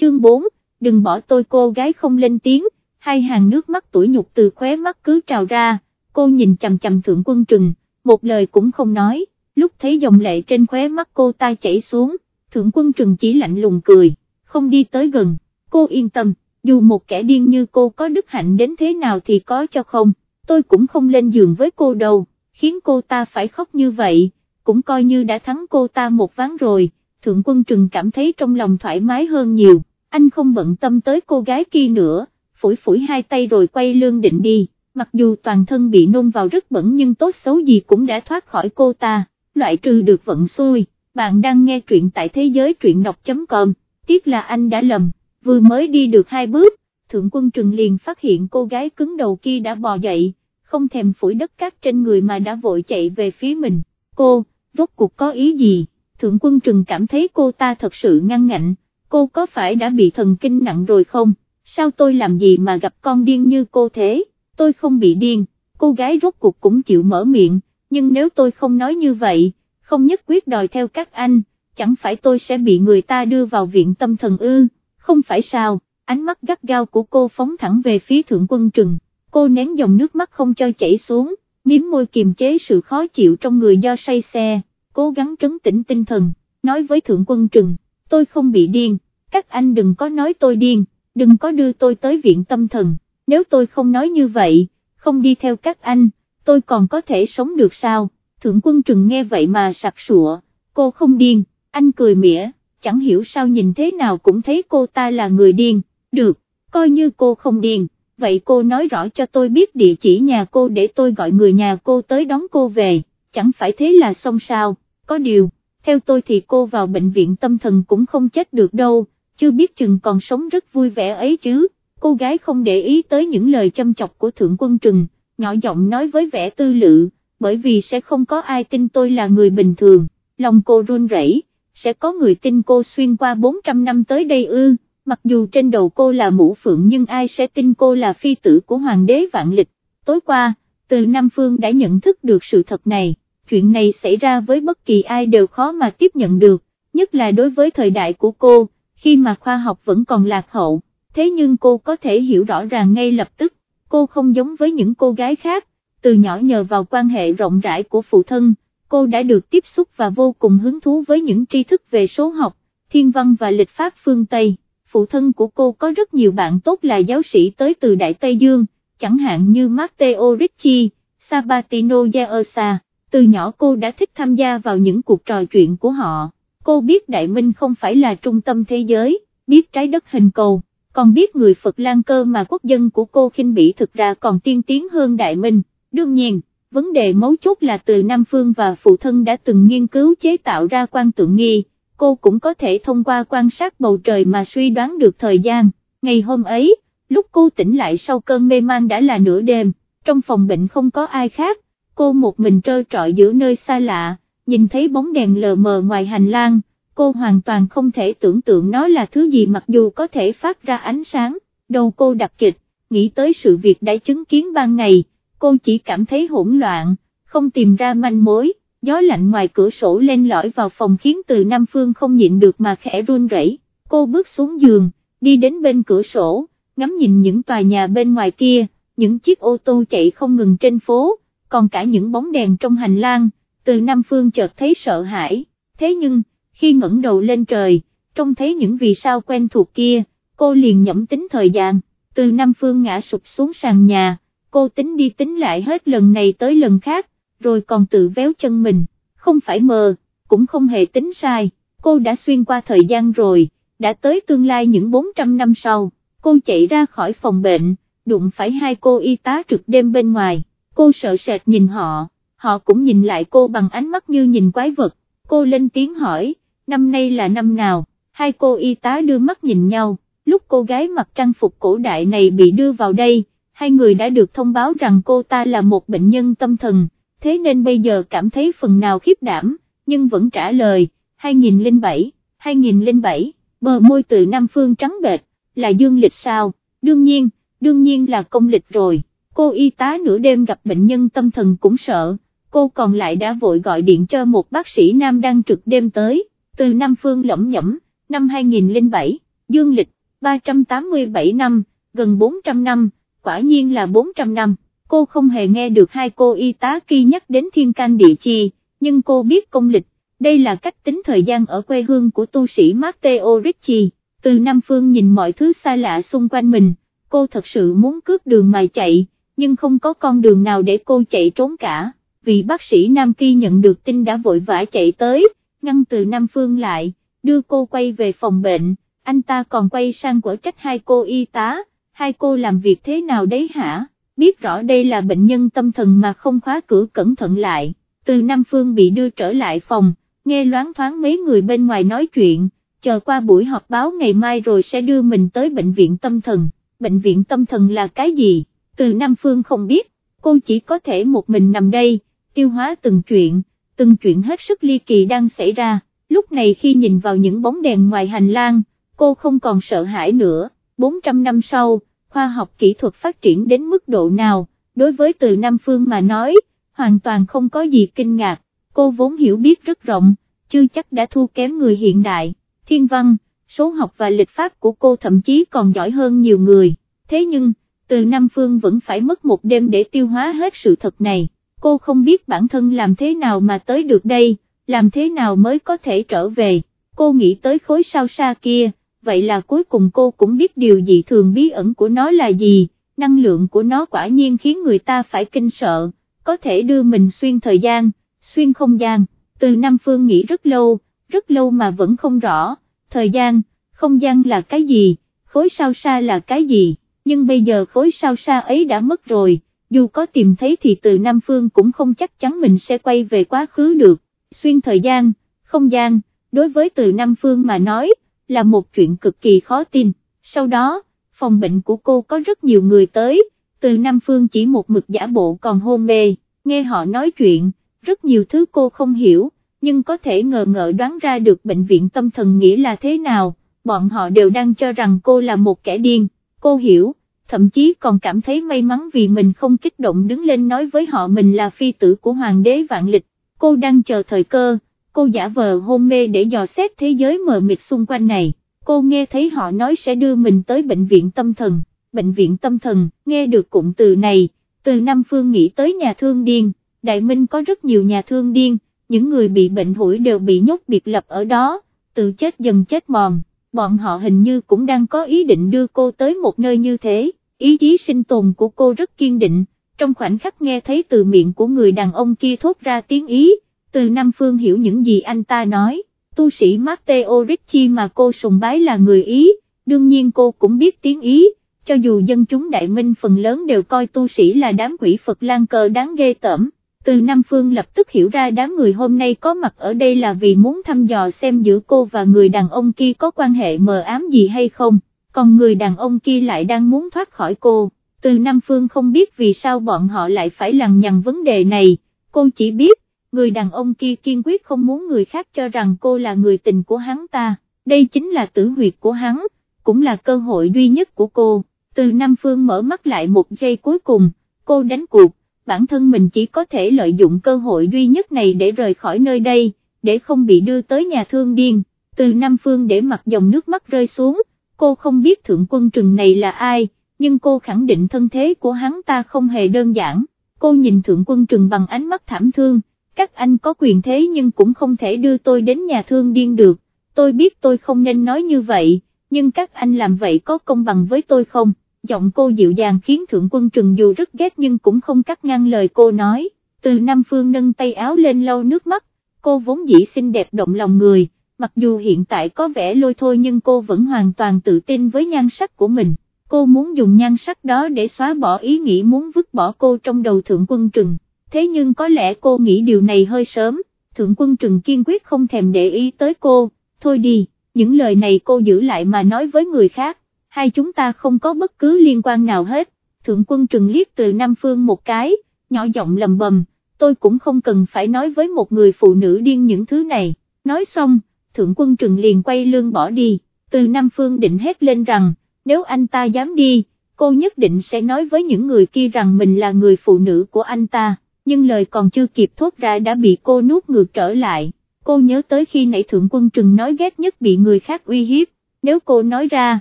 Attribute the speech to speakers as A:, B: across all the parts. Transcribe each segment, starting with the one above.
A: chương 4, đừng bỏ tôi cô gái không lên tiếng, hai hàng nước mắt tuổi nhục từ khóe mắt cứ trào ra, cô nhìn chầm chầm thượng quân trừng, một lời cũng không nói, lúc thấy dòng lệ trên khóe mắt cô ta chảy xuống, thượng quân trừng chỉ lạnh lùng cười, không đi tới gần, cô yên tâm, dù một kẻ điên như cô có đức hạnh đến thế nào thì có cho không, tôi cũng không lên giường với cô đâu, khiến cô ta phải khóc như vậy, cũng coi như đã thắng cô ta một ván rồi, thượng quân trừng cảm thấy trong lòng thoải mái hơn nhiều, anh không bận tâm tới cô gái kia nữa, phủi phủi hai tay rồi quay lương định đi, mặc dù toàn thân bị nôn vào rất bẩn nhưng tốt xấu gì cũng đã thoát khỏi cô ta, loại trừ được vận xui, bạn đang nghe truyện tại thế giới truyện đọc.com, tiếc là anh đã lầm, vừa mới đi được hai bước, thượng quân trừng liền phát hiện cô gái cứng đầu kia đã bò dậy, không thèm phủi đất cát trên người mà đã vội chạy về phía mình, cô, rốt cuộc có ý gì, thượng quân trừng cảm thấy cô ta thật sự ngăn ngạnh, cô có phải đã bị thần kinh nặng rồi không, sao tôi làm gì mà gặp con điên như cô thế, tôi không bị điên, cô gái rốt cuộc cũng chịu mở miệng, nhưng nếu tôi không nói như vậy, không nhất quyết đòi theo các anh, chẳng phải tôi sẽ bị người ta đưa vào viện tâm thần ư, không phải sao, ánh mắt gắt gao của cô phóng thẳng về phía thượng quân trừng, cô nén dòng nước mắt không cho chảy xuống, miếm môi kiềm chế sự khó chịu trong người do say xe, cố gắng trấn tĩnh tinh thần, nói với thượng quân trừng, tôi không bị điên, các anh đừng có nói tôi điên, đừng có đưa tôi tới viện tâm thần, nếu tôi không nói như vậy, không đi theo các anh, tôi còn có thể sống được sao, thượng quân trừng nghe vậy mà sặc sụa, cô không điên, anh cười mỉa, chẳng hiểu sao nhìn thế nào cũng thấy cô ta là người điên, được, coi như cô không điên, vậy cô nói rõ cho tôi biết địa chỉ nhà cô để tôi gọi người nhà cô tới đón cô về, chẳng phải thế là xong sao, có điều, theo tôi thì cô vào bệnh viện tâm thần cũng không chết được đâu, chưa biết chừng còn sống rất vui vẻ ấy chứ, cô gái không để ý tới những lời châm chọc của Thượng Quân Trừng, nhỏ giọng nói với vẻ tư lự, bởi vì sẽ không có ai tin tôi là người bình thường, lòng cô run rẩy, sẽ có người tin cô xuyên qua 400 năm tới đây ư, mặc dù trên đầu cô là mũ phượng nhưng ai sẽ tin cô là phi tử của hoàng đế vạn lịch, tối qua, từ Nam Phương đã nhận thức được sự thật này, chuyện này xảy ra với bất kỳ ai đều khó mà tiếp nhận được, nhất là đối với thời đại của cô, khi mà khoa học vẫn còn lạc hậu, thế nhưng cô có thể hiểu rõ ràng ngay lập tức, cô không giống với những cô gái khác, từ nhỏ nhờ vào quan hệ rộng rãi của phụ thân, cô đã được tiếp xúc và vô cùng hứng thú với những tri thức về số học, thiên văn và lịch pháp phương Tây. Phụ thân của cô có rất nhiều bạn tốt là giáo sĩ tới từ Đại Tây Dương, chẳng hạn như Matteo Ricci, Sabatino Giaosa, từ nhỏ cô đã thích tham gia vào những cuộc trò chuyện của họ, cô biết Đại Minh không phải là trung tâm thế giới, biết trái đất hình cầu, còn biết người Phật Lan cơ mà quốc dân của cô khinh bỉ thực ra còn tiên tiến hơn Đại Minh, đương nhiên vấn đề mấu chốt là từ Nam Phương và phụ thân đã từng nghiên cứu chế tạo ra quan tượng nghi, cô cũng có thể thông qua quan sát bầu trời mà suy đoán được thời gian, ngày hôm ấy, lúc cô tỉnh lại sau cơn mê man đã là nửa đêm, trong phòng bệnh không có ai khác, cô một mình trơ trọi giữa nơi xa lạ, nhìn thấy bóng đèn lờ mờ ngoài hành lang, cô hoàn toàn không thể tưởng tượng nó là thứ gì mặc dù có thể phát ra ánh sáng, đầu cô đặc kịch, nghĩ tới sự việc đã chứng kiến ban ngày cô chỉ cảm thấy hỗn loạn, không tìm ra manh mối, gió lạnh ngoài cửa sổ lên lõi vào phòng khiến từ Nam Phương không nhịn được mà khẽ run rẩy. cô bước xuống giường, đi đến bên cửa sổ, ngắm nhìn những tòa nhà bên ngoài kia, những chiếc ô tô chạy không ngừng trên phố, còn cả những bóng đèn trong hành lang, từ Nam Phương chợt thấy sợ hãi, thế nhưng, khi ngẩng đầu lên trời, trông thấy những vì sao quen thuộc kia, cô liền nhẩm tính thời gian, từ Nam Phương ngã sụp xuống sàn nhà, cô tính đi tính lại hết lần này tới lần khác, rồi còn tự véo chân mình, không phải mờ, cũng không hề tính sai, cô đã xuyên qua thời gian rồi, đã tới tương lai những 400 năm sau, cô chạy ra khỏi phòng bệnh, đụng phải hai cô y tá trực đêm bên ngoài, cô sợ sệt nhìn họ, họ cũng nhìn lại cô bằng ánh mắt như nhìn quái vật, cô lên tiếng hỏi, năm nay là năm nào, hai cô y tá đưa mắt nhìn nhau, lúc cô gái mặc trang phục cổ đại này bị đưa vào đây, hai người đã được thông báo rằng cô ta là một bệnh nhân tâm thần, thế nên bây giờ cảm thấy phần nào khiếp đảm, nhưng vẫn trả lời, 2007, 2007, bờ môi từ Nam Phương trắng bệch, là dương lịch sao, đương nhiên, đương nhiên là công lịch rồi, cô y tá nửa đêm gặp bệnh nhân tâm thần cũng sợ, cô còn lại đã vội gọi điện cho một bác sĩ nam đang trực đêm tới, từ Nam Phương lẩm nhẩm, năm 2007, dương lịch, 387 năm, gần 400 năm, quả nhiên là 400 năm, cô không hề nghe được hai cô y tá kia nhắc đến thiên can địa chi, nhưng cô biết công lịch, đây là cách tính thời gian ở quê hương của tu sĩ Matteo Ricci, từ Nam Phương nhìn mọi thứ xa lạ xung quanh mình, cô thật sự muốn cướp đường mà chạy, nhưng không có con đường nào để cô chạy trốn cả, vì bác sĩ Nam Kỳ nhận được tin đã vội vã chạy tới, ngăn từ Nam Phương lại, đưa cô quay về phòng bệnh, anh ta còn quay sang quở trách hai cô y tá, hai cô làm việc thế nào đấy hả, biết rõ đây là bệnh nhân tâm thần mà không khóa cửa cẩn thận lại, từ Nam Phương bị đưa trở lại phòng, nghe loáng thoáng mấy người bên ngoài nói chuyện, chờ qua buổi họp báo ngày mai rồi sẽ đưa mình tới bệnh viện tâm thần, bệnh viện tâm thần là cái gì, từ Nam Phương không biết, cô chỉ có thể một mình nằm đây, tiêu hóa từng chuyện, từng chuyện hết sức ly kỳ đang xảy ra, lúc này khi nhìn vào những bóng đèn ngoài hành lang, cô không còn sợ hãi nữa, 400 năm sau, khoa học kỹ thuật phát triển đến mức độ nào, đối với từ Nam Phương mà nói, hoàn toàn không có gì kinh ngạc, cô vốn hiểu biết rất rộng, chưa chắc đã thua kém người hiện đại, thiên văn, số học và lịch pháp của cô thậm chí còn giỏi hơn nhiều người, thế nhưng, từ Nam Phương vẫn phải mất một đêm để tiêu hóa hết sự thật này, cô không biết bản thân làm thế nào mà tới được đây, làm thế nào mới có thể trở về, cô nghĩ tới khối sao xa kia, vậy là cuối cùng cô cũng biết điều dị thường bí ẩn của nó là gì, năng lượng của nó quả nhiên khiến người ta phải kinh sợ, có thể đưa mình xuyên thời gian, xuyên không gian, từ Nam Phương nghĩ rất lâu, rất lâu mà vẫn không rõ, thời gian, không gian là cái gì, khối sao xa là cái gì, nhưng bây giờ khối sao xa ấy đã mất rồi, dù có tìm thấy thì từ Nam Phương cũng không chắc chắn mình sẽ quay về quá khứ được, xuyên thời gian, không gian, đối với từ Nam Phương mà nói, là một chuyện cực kỳ khó tin, sau đó, phòng bệnh của cô có rất nhiều người tới, từ Nam Phương chỉ một mực giả bộ còn hôn mê, nghe họ nói chuyện, rất nhiều thứ cô không hiểu, nhưng có thể ngờ ngợ đoán ra được bệnh viện tâm thần nghĩ là thế nào, bọn họ đều đang cho rằng cô là một kẻ điên, cô hiểu, thậm chí còn cảm thấy may mắn vì mình không kích động đứng lên nói với họ mình là phi tử của hoàng đế vạn lịch, cô đang chờ thời cơ, cô giả vờ hôn mê để dò xét thế giới mờ mịt xung quanh này, cô nghe thấy họ nói sẽ đưa mình tới bệnh viện tâm thần, bệnh viện tâm thần, nghe được cụm từ này, từ Nam Phương nghĩ tới nhà thương điên, Đại Minh có rất nhiều nhà thương điên, những người bị bệnh hủi đều bị nhốt biệt lập ở đó, tự chết dần chết mòn, bọn họ hình như cũng đang có ý định đưa cô tới một nơi như thế, ý chí sinh tồn của cô rất kiên định, trong khoảnh khắc nghe thấy từ miệng của người đàn ông kia thốt ra tiếng ý, từ Nam Phương hiểu những gì anh ta nói, tu sĩ Matteo Ricci mà cô sùng bái là người Ý, đương nhiên cô cũng biết tiếng Ý, cho dù dân chúng đại minh phần lớn đều coi tu sĩ là đám quỷ Phật lan cờ đáng ghê tởm. Từ Nam Phương lập tức hiểu ra đám người hôm nay có mặt ở đây là vì muốn thăm dò xem giữa cô và người đàn ông kia có quan hệ mờ ám gì hay không, còn người đàn ông kia lại đang muốn thoát khỏi cô. Từ Nam Phương không biết vì sao bọn họ lại phải lằng nhằng vấn đề này, cô chỉ biết, người đàn ông kia kiên quyết không muốn người khác cho rằng cô là người tình của hắn ta, đây chính là tử huyệt của hắn, cũng là cơ hội duy nhất của cô, từ Nam Phương mở mắt lại một giây cuối cùng, cô đánh cuộc, bản thân mình chỉ có thể lợi dụng cơ hội duy nhất này để rời khỏi nơi đây, để không bị đưa tới nhà thương điên, từ Nam Phương để mặt dòng nước mắt rơi xuống, cô không biết thượng quân trừng này là ai, nhưng cô khẳng định thân thế của hắn ta không hề đơn giản, cô nhìn thượng quân trừng bằng ánh mắt thảm thương, các anh có quyền thế nhưng cũng không thể đưa tôi đến nhà thương điên được, tôi biết tôi không nên nói như vậy, nhưng các anh làm vậy có công bằng với tôi không? Giọng cô dịu dàng khiến thượng quân trừng dù rất ghét nhưng cũng không cắt ngang lời cô nói, từ Nam Phương nâng tay áo lên lau nước mắt, cô vốn dĩ xinh đẹp động lòng người, mặc dù hiện tại có vẻ lôi thôi nhưng cô vẫn hoàn toàn tự tin với nhan sắc của mình, cô muốn dùng nhan sắc đó để xóa bỏ ý nghĩ muốn vứt bỏ cô trong đầu thượng quân trừng. Thế nhưng có lẽ cô nghĩ điều này hơi sớm, thượng quân trừng kiên quyết không thèm để ý tới cô, thôi đi, những lời này cô giữ lại mà nói với người khác, hai chúng ta không có bất cứ liên quan nào hết, thượng quân trừng liếc từ Nam Phương một cái, nhỏ giọng lầm bầm, tôi cũng không cần phải nói với một người phụ nữ điên những thứ này, nói xong, thượng quân trừng liền quay lưng bỏ đi, từ Nam Phương định hét lên rằng, nếu anh ta dám đi, cô nhất định sẽ nói với những người kia rằng mình là người phụ nữ của anh ta nhưng lời còn chưa kịp thốt ra đã bị cô nuốt ngược trở lại, cô nhớ tới khi nãy thượng quân trừng nói ghét nhất bị người khác uy hiếp, nếu cô nói ra,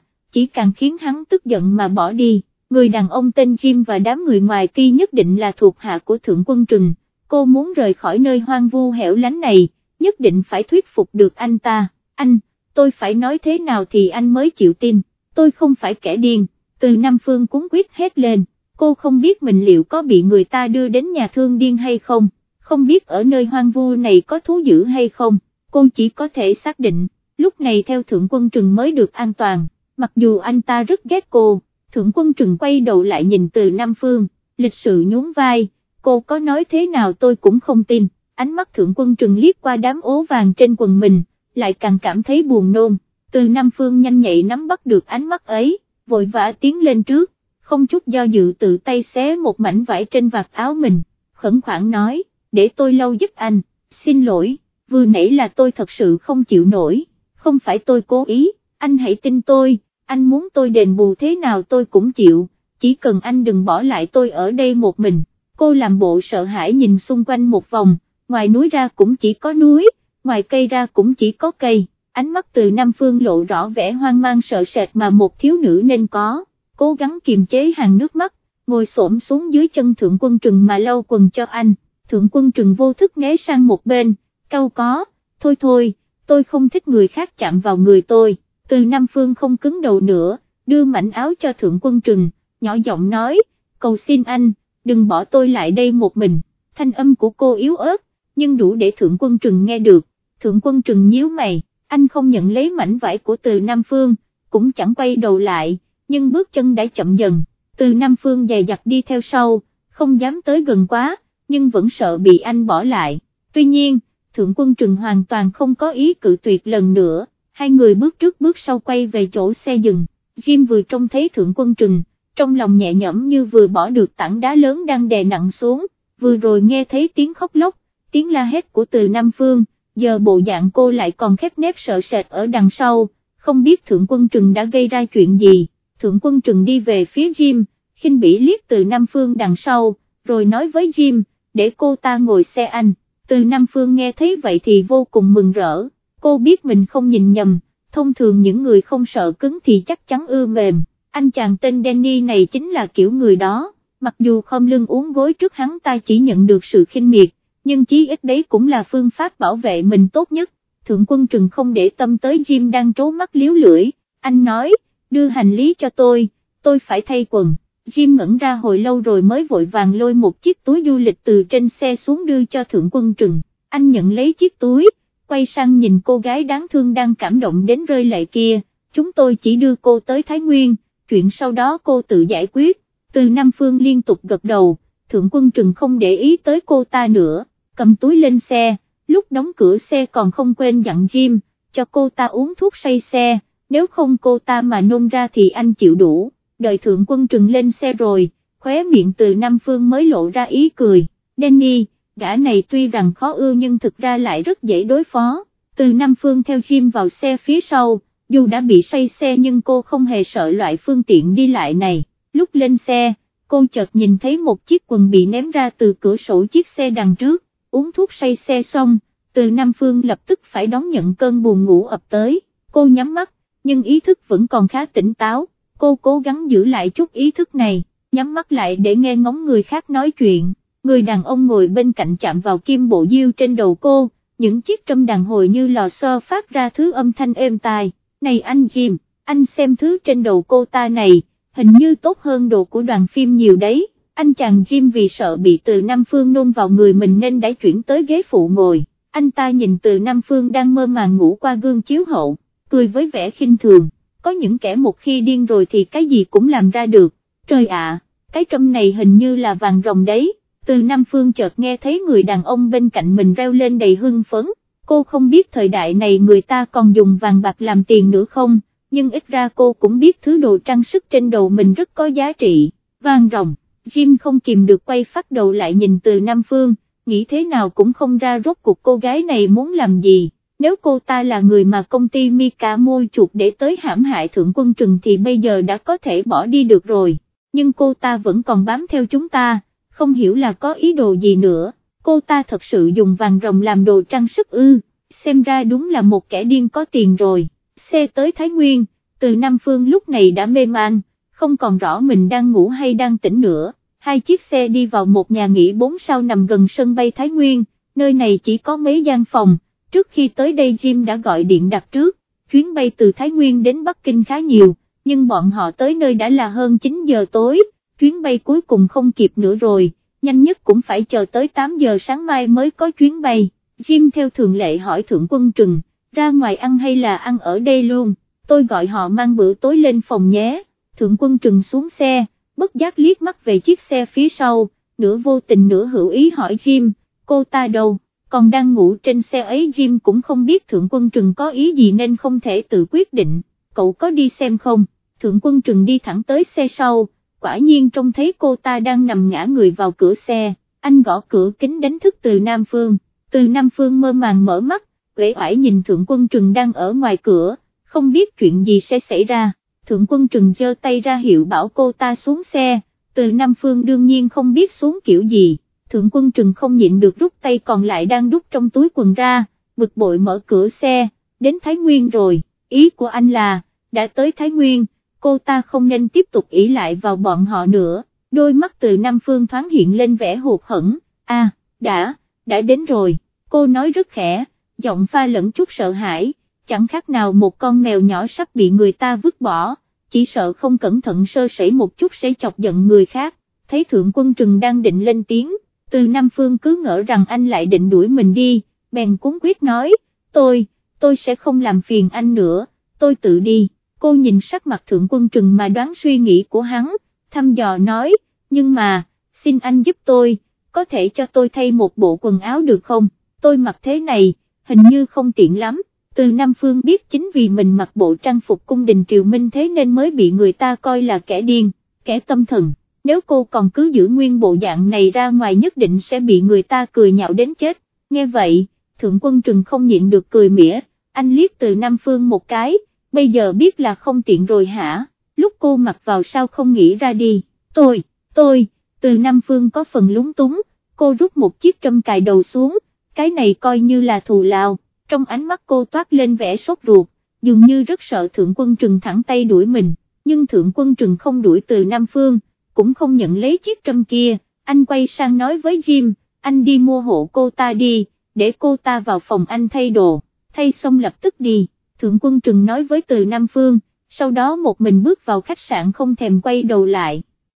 A: chỉ càng khiến hắn tức giận mà bỏ đi, người đàn ông tên Jim và đám người ngoài kia nhất định là thuộc hạ của Thượng Quân Trừng, cô muốn rời khỏi nơi hoang vu hẻo lánh này, nhất định phải thuyết phục được anh ta, anh, tôi phải nói thế nào thì anh mới chịu tin, tôi không phải kẻ điên, từ Nam Phương cúng quyết hết lên, cô không biết mình liệu có bị người ta đưa đến nhà thương điên hay không, không biết ở nơi hoang vu này có thú dữ hay không, cô chỉ có thể xác định, lúc này theo Thượng Quân Trừng mới được an toàn, mặc dù anh ta rất ghét cô, Thượng Quân Trừng quay đầu lại nhìn từ Nam Phương, lịch sự nhún vai, cô có nói thế nào tôi cũng không tin, ánh mắt Thượng Quân Trừng liếc qua đám ố vàng trên quần mình, lại càng cảm thấy buồn nôn, từ Nam Phương nhanh nhạy nắm bắt được ánh mắt ấy, vội vã tiến lên trước, không chút do dự tự tay xé một mảnh vải trên vạt áo mình, khẩn khoản nói, để tôi lâu giúp anh, xin lỗi, vừa nãy là tôi thật sự không chịu nổi, không phải tôi cố ý, anh hãy tin tôi, anh muốn tôi đền bù thế nào tôi cũng chịu, chỉ cần anh đừng bỏ lại tôi ở đây một mình, cô làm bộ sợ hãi nhìn xung quanh một vòng, ngoài núi ra cũng chỉ có núi, ngoài cây ra cũng chỉ có cây, ánh mắt từ Nam Phương lộ rõ vẻ hoang mang sợ sệt mà một thiếu nữ nên có, cố gắng kiềm chế hàng nước mắt, ngồi xổm xuống dưới chân thượng quân trừng mà lau quần cho anh, thượng quân trừng vô thức né sang một bên, câu có, thôi thôi, tôi không thích người khác chạm vào người tôi, từ Nam Phương không cứng đầu nữa, đưa mảnh áo cho thượng quân trừng, nhỏ giọng nói, cầu xin anh, đừng bỏ tôi lại đây một mình, thanh âm của cô yếu ớt, nhưng đủ để thượng quân trừng nghe được, thượng quân trừng nhíu mày, anh không nhận lấy mảnh vải của từ Nam Phương, cũng chẳng quay đầu lại, nhưng bước chân đã chậm dần, từ Nam Phương dày dặt đi theo sau, không dám tới gần quá, nhưng vẫn sợ bị anh bỏ lại, tuy nhiên, thượng quân trừng hoàn toàn không có ý cự tuyệt lần nữa, hai người bước trước bước sau quay về chỗ xe dừng, Jim vừa trông thấy thượng quân trừng, trong lòng nhẹ nhõm như vừa bỏ được tảng đá lớn đang đè nặng xuống, vừa rồi nghe thấy tiếng khóc lóc, tiếng la hét của từ Nam Phương, giờ bộ dạng cô lại còn khép nép sợ sệt ở đằng sau, không biết thượng quân trừng đã gây ra chuyện gì, thượng quân trừng đi về phía Jim, khinh bỉ liếc từ Nam Phương đằng sau, rồi nói với Jim, để cô ta ngồi xe anh, từ Nam Phương nghe thấy vậy thì vô cùng mừng rỡ, cô biết mình không nhìn nhầm, thông thường những người không sợ cứng thì chắc chắn ưa mềm, anh chàng tên Danny này chính là kiểu người đó, mặc dù không lưng uống gối trước hắn ta chỉ nhận được sự khinh miệt, nhưng chí ít đấy cũng là phương pháp bảo vệ mình tốt nhất, thượng quân trừng không để tâm tới Jim đang trố mắt liếu lưỡi, anh nói, đưa hành lý cho tôi, tôi phải thay quần. Jim ngẩn ra hồi lâu rồi mới vội vàng lôi một chiếc túi du lịch từ trên xe xuống đưa cho thượng quân trừng, anh nhận lấy chiếc túi, quay sang nhìn cô gái đáng thương đang cảm động đến rơi lệ kia, chúng tôi chỉ đưa cô tới Thái Nguyên, chuyện sau đó cô tự giải quyết, từ Nam Phương liên tục gật đầu, thượng quân trừng không để ý tới cô ta nữa, cầm túi lên xe, lúc đóng cửa xe còn không quên dặn Jim, cho cô ta uống thuốc say xe, nếu không cô ta mà nôn ra thì anh chịu đủ, đợi thượng quân trừng lên xe rồi, khóe miệng từ Nam Phương mới lộ ra ý cười, Danny, gã này tuy rằng khó ưa nhưng thực ra lại rất dễ đối phó, từ Nam Phương theo Jim vào xe phía sau, dù đã bị say xe nhưng cô không hề sợ loại phương tiện đi lại này, lúc lên xe, cô chợt nhìn thấy một chiếc quần bị ném ra từ cửa sổ chiếc xe đằng trước, uống thuốc say xe xong, từ Nam Phương lập tức phải đón nhận cơn buồn ngủ ập tới, cô nhắm mắt, nhưng ý thức vẫn còn khá tỉnh táo, cô cố gắng giữ lại chút ý thức này, nhắm mắt lại để nghe ngóng người khác nói chuyện, người đàn ông ngồi bên cạnh chạm vào kim bộ diêu trên đầu cô, những chiếc trâm đàn hồi như lò xo phát ra thứ âm thanh êm tai, này anh Kim, anh xem thứ trên đầu cô ta này, hình như tốt hơn đồ của đoàn phim nhiều đấy anh chàng Jim vì sợ bị từ Nam Phương nôn vào người mình nên đã chuyển tới ghế phụ ngồi, anh ta nhìn từ Nam Phương đang mơ màng ngủ qua gương chiếu hậu, cười với vẻ khinh thường, có những kẻ một khi điên rồi thì cái gì cũng làm ra được, trời ạ, cái trâm này hình như là vàng rồng đấy, từ Nam Phương chợt nghe thấy người đàn ông bên cạnh mình reo lên đầy hưng phấn, cô không biết thời đại này người ta còn dùng vàng bạc làm tiền nữa không, nhưng ít ra cô cũng biết thứ đồ trang sức trên đầu mình rất có giá trị, vàng rồng. Jim không kìm được quay phát đầu lại nhìn từ Nam Phương, nghĩ thế nào cũng không ra rốt cuộc cô gái này muốn làm gì, nếu cô ta là người mà công ty Mika mua chuột để tới hãm hại thượng quân trừng thì bây giờ đã có thể bỏ đi được rồi, nhưng cô ta vẫn còn bám theo chúng ta, không hiểu là có ý đồ gì nữa, cô ta thật sự dùng vàng rồng làm đồ trang sức ư, xem ra đúng là một kẻ điên có tiền rồi, xe tới Thái Nguyên, từ Nam Phương lúc này đã mê man, không còn rõ mình đang ngủ hay đang tỉnh nữa, hai chiếc xe đi vào một nhà nghỉ bốn sao nằm gần sân bay Thái Nguyên, nơi này chỉ có mấy gian phòng, trước khi tới đây Jim đã gọi điện đặt trước, chuyến bay từ Thái Nguyên đến Bắc Kinh khá nhiều, nhưng bọn họ tới nơi đã là hơn 9 giờ tối, chuyến bay cuối cùng không kịp nữa rồi, nhanh nhất cũng phải chờ tới 8 giờ sáng mai mới có chuyến bay, Jim theo thường lệ hỏi Thượng Quân Trừng, ra ngoài ăn hay là ăn ở đây luôn, tôi gọi họ mang bữa tối lên phòng nhé, Thượng Quân Trừng xuống xe, bất giác liếc mắt về chiếc xe phía sau, nửa vô tình nửa hữu ý hỏi Jim, cô ta đâu, còn đang ngủ trên xe ấy Jim cũng không biết Thượng Quân Trừng có ý gì nên không thể tự quyết định, cậu có đi xem không, Thượng Quân Trừng đi thẳng tới xe sau, quả nhiên trông thấy cô ta đang nằm ngã người vào cửa xe, anh gõ cửa kính đánh thức từ Nam Phương, từ Nam Phương mơ màng mở mắt, uể oải nhìn Thượng Quân Trừng đang ở ngoài cửa, không biết chuyện gì sẽ xảy ra, Thượng Quân Trừng giơ tay ra hiệu bảo cô ta xuống xe, từ Nam Phương đương nhiên không biết xuống kiểu gì, Thượng Quân Trừng không nhịn được rút tay còn lại đang đút trong túi quần ra, bực bội mở cửa xe, đến Thái Nguyên rồi, ý của anh là, đã tới Thái Nguyên cô ta không nên tiếp tục ý lại vào bọn họ nữa, đôi mắt từ Nam Phương thoáng hiện lên vẻ hụt hẫng, a, à, đã, đã đến rồi, cô nói rất khẽ, giọng pha lẫn chút sợ hãi, chẳng khác nào một con mèo nhỏ sắp bị người ta vứt bỏ, chỉ sợ không cẩn thận sơ sẩy một chút sẽ chọc giận người khác, thấy Thượng Quân Trừng đang định lên tiếng, từ Nam Phương cứ ngỡ rằng anh lại định đuổi mình đi, bèn cuốn quyết nói, tôi, tôi sẽ không làm phiền anh nữa, tôi tự đi. Cô nhìn sắc mặt thượng quân trừng mà đoán suy nghĩ của hắn, thăm dò nói, nhưng mà, xin anh giúp tôi, có thể cho tôi thay một bộ quần áo được không, tôi mặc thế này, hình như không tiện lắm, từ Nam Phương biết chính vì mình mặc bộ trang phục cung đình triều minh thế nên mới bị người ta coi là kẻ điên, kẻ tâm thần, nếu cô còn cứ giữ nguyên bộ dạng này ra ngoài nhất định sẽ bị người ta cười nhạo đến chết, nghe vậy, thượng quân trừng không nhịn được cười mỉa, anh liếc từ Nam Phương một cái, bây giờ biết là không tiện rồi hả, lúc cô mặc vào sao không nghĩ ra đi, tôi, tôi, từ Nam Phương có phần lúng túng, cô rút một chiếc trâm cài đầu xuống, cái này coi như là thù lao, trong ánh mắt cô toát lên vẻ sốt ruột, dường như rất sợ Thượng Quân Trừng thẳng tay đuổi mình, nhưng Thượng Quân Trừng không đuổi từ Nam Phương, cũng không nhận lấy chiếc trâm kia, anh quay sang nói với Jim, anh đi mua hộ cô ta đi, để cô ta vào phòng anh thay đồ, thay xong lập tức đi. Thượng quân trừng nói với từ Nam Phương, sau đó một mình bước vào khách sạn không thèm quay đầu lại.